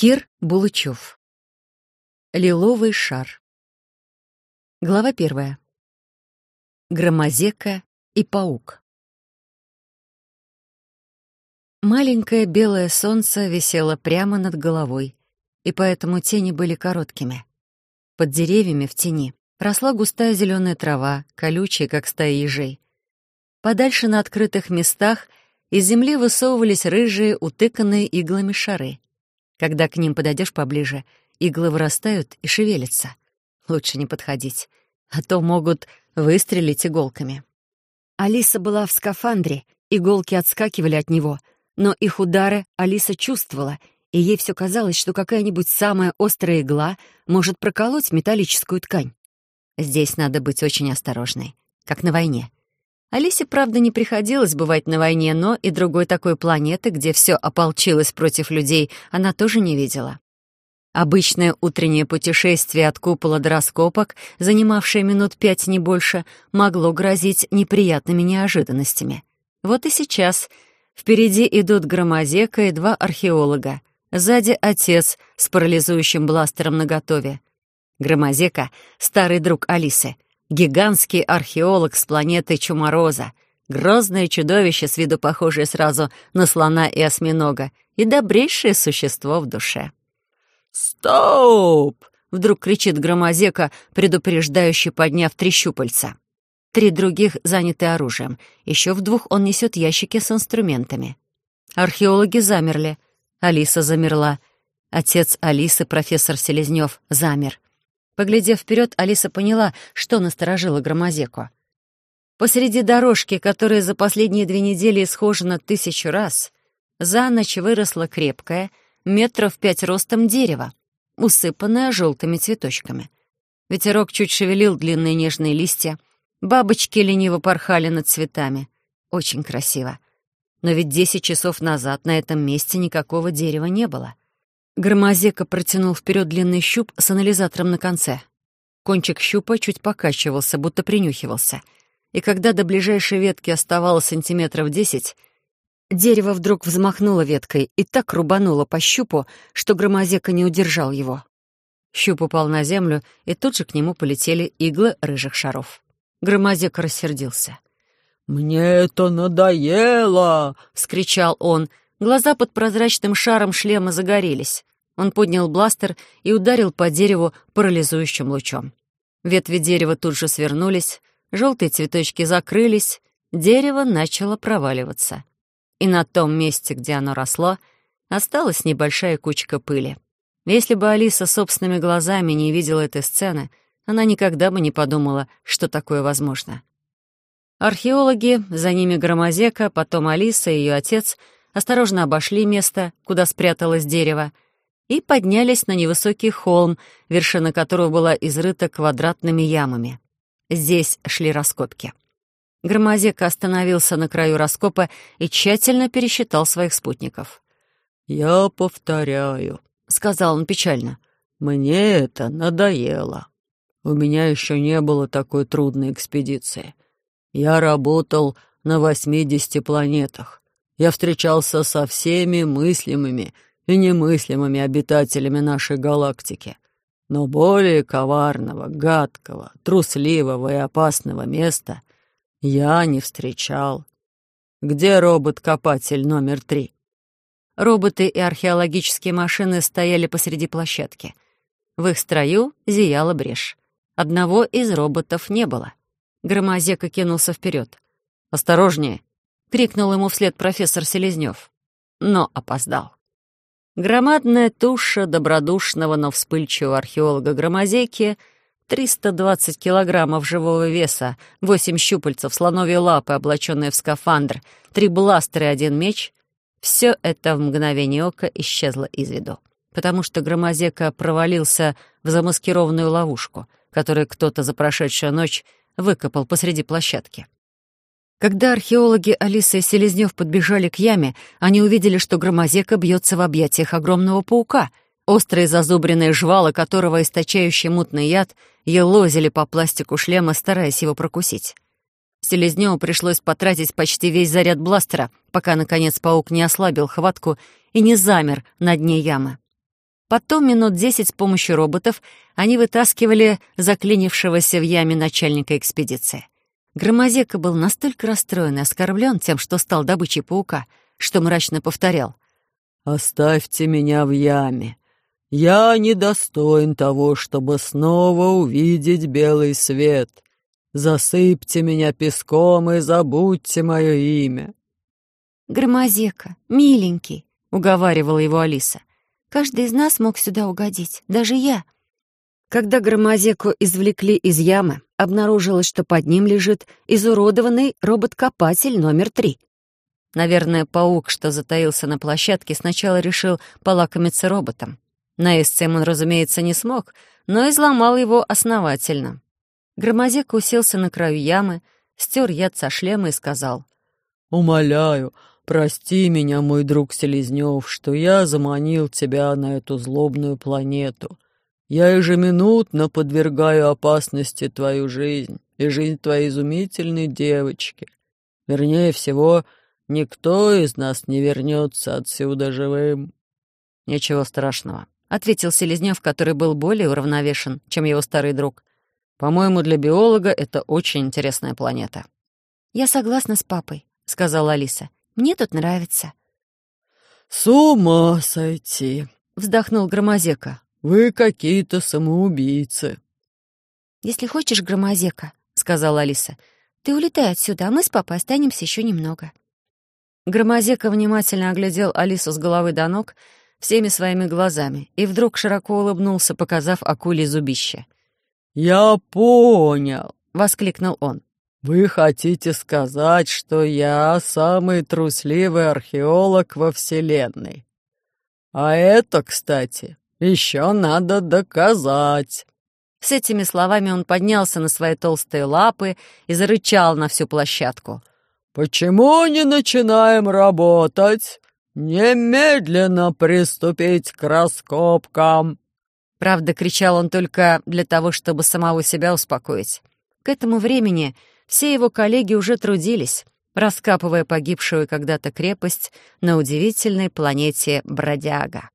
Кир Булычев. Лиловый шар. Глава первая. Громозека и паук. Маленькое белое солнце висело прямо над головой, и поэтому тени были короткими. Под деревьями в тени росла густая зеленая трава, колючая, как стая ежей. Подальше на открытых местах из земли высовывались рыжие, утыканные иглами шары — когда к ним подойдешь поближе, иглы вырастают и шевелятся. Лучше не подходить, а то могут выстрелить иголками. Алиса была в скафандре, иголки отскакивали от него, но их удары Алиса чувствовала, и ей все казалось, что какая-нибудь самая острая игла может проколоть металлическую ткань. Здесь надо быть очень осторожной, как на войне. Алисе, правда, не приходилось бывать на войне, но и другой такой планеты, где все ополчилось против людей, она тоже не видела. Обычное утреннее путешествие от купола до раскопок, занимавшее минут пять не больше, могло грозить неприятными неожиданностями. Вот и сейчас. Впереди идут громозека и два археолога. Сзади отец с парализующим бластером наготове. Громозека — старый друг Алисы — Гигантский археолог с планеты Чумороза. Грозное чудовище, с виду похожее сразу на слона и осьминога, и добрейшее существо в душе. «Стоп!» — вдруг кричит громозека, предупреждающий, подняв три щупальца. Три других заняты оружием. Еще в двух он несет ящики с инструментами. Археологи замерли. Алиса замерла. Отец Алисы, профессор Селезнев, замер. Поглядев вперед, Алиса поняла, что насторожило громозеку. Посреди дорожки, которая за последние две недели исхожена тысячу раз, за ночь выросло крепкое, метров пять ростом дерево, усыпанное желтыми цветочками. Ветерок чуть шевелил длинные нежные листья, бабочки лениво порхали над цветами. Очень красиво. Но ведь десять часов назад на этом месте никакого дерева не было. Громозека протянул вперед длинный щуп с анализатором на конце. Кончик щупа чуть покачивался, будто принюхивался. И когда до ближайшей ветки оставалось сантиметров десять, дерево вдруг взмахнуло веткой и так рубануло по щупу, что громозека не удержал его. Щуп упал на землю, и тут же к нему полетели иглы рыжих шаров. Громозека рассердился. «Мне это надоело!» — вскричал он. Глаза под прозрачным шаром шлема загорелись. Он поднял бластер и ударил по дереву парализующим лучом. Ветви дерева тут же свернулись, желтые цветочки закрылись, дерево начало проваливаться. И на том месте, где оно росло, осталась небольшая кучка пыли. Если бы Алиса собственными глазами не видела этой сцены, она никогда бы не подумала, что такое возможно. Археологи, за ними Громозека, потом Алиса и ее отец осторожно обошли место, куда спряталось дерево, и поднялись на невысокий холм, вершина которого была изрыта квадратными ямами. Здесь шли раскопки. Громозека остановился на краю раскопа и тщательно пересчитал своих спутников. «Я повторяю», — сказал он печально, — «мне это надоело. У меня еще не было такой трудной экспедиции. Я работал на восьмидесяти планетах. Я встречался со всеми мыслимыми и немыслимыми обитателями нашей галактики. Но более коварного, гадкого, трусливого и опасного места я не встречал. Где робот-копатель номер три? Роботы и археологические машины стояли посреди площадки. В их строю зияла брешь. Одного из роботов не было. Громозека кинулся вперед. «Осторожнее!» — крикнул ему вслед профессор Селезнев. Но опоздал. Громадная туша добродушного, но вспыльчивого археолога Громозейки, 320 килограммов живого веса, 8 щупальцев, слоновьи лапы, облаченные в скафандр, три бластера и один меч — все это в мгновение ока исчезло из виду, потому что Громозека провалился в замаскированную ловушку, которую кто-то за прошедшую ночь выкопал посреди площадки. Когда археологи Алиса и Селезнев подбежали к яме, они увидели, что громозека бьется в объятиях огромного паука, острые зазубренные жвалы которого, источающий мутный яд, елозили по пластику шлема, стараясь его прокусить. Селезневу пришлось потратить почти весь заряд бластера, пока, наконец, паук не ослабил хватку и не замер на дне ямы. Потом минут десять с помощью роботов они вытаскивали заклинившегося в яме начальника экспедиции. Громозека был настолько расстроен и оскорблен тем, что стал добычей паука, что мрачно повторял. «Оставьте меня в яме. Я недостоин того, чтобы снова увидеть белый свет. Засыпьте меня песком и забудьте мое имя». «Громозека, миленький», — уговаривала его Алиса. Каждый из нас мог сюда угодить, даже я. Когда громозеку извлекли из ямы, обнаружилось, что под ним лежит изуродованный робот-копатель номер три. Наверное, паук, что затаился на площадке, сначала решил полакомиться роботом. Наесться он, разумеется, не смог, но изломал его основательно. Громозек уселся на краю ямы, стер яд со шлема и сказал. «Умоляю, Прости меня, мой друг Селезнев, что я заманил тебя на эту злобную планету. Я ежеминутно подвергаю опасности твою жизнь и жизнь твоей изумительной девочки. Вернее всего, никто из нас не вернется отсюда живым». «Ничего страшного», — ответил Селезнев, который был более уравновешен, чем его старый друг. «По-моему, для биолога это очень интересная планета». «Я согласна с папой», — сказала Алиса. Мне тут нравится». «С ума сойти!» — вздохнул Громозека. «Вы какие-то самоубийцы». «Если хочешь, Громозека», — сказала Алиса, — «ты улетай отсюда, а мы с папой останемся еще немного». Громозека внимательно оглядел Алису с головы до ног всеми своими глазами и вдруг широко улыбнулся, показав акуле зубище. «Я понял», — воскликнул он. «Вы хотите сказать, что я самый трусливый археолог во Вселенной? А это, кстати, еще надо доказать». С этими словами он поднялся на свои толстые лапы и зарычал на всю площадку. «Почему не начинаем работать? Немедленно приступить к раскопкам!» Правда, кричал он только для того, чтобы самого себя успокоить. К этому времени все его коллеги уже трудились, раскапывая погибшую когда-то крепость на удивительной планете Бродяга.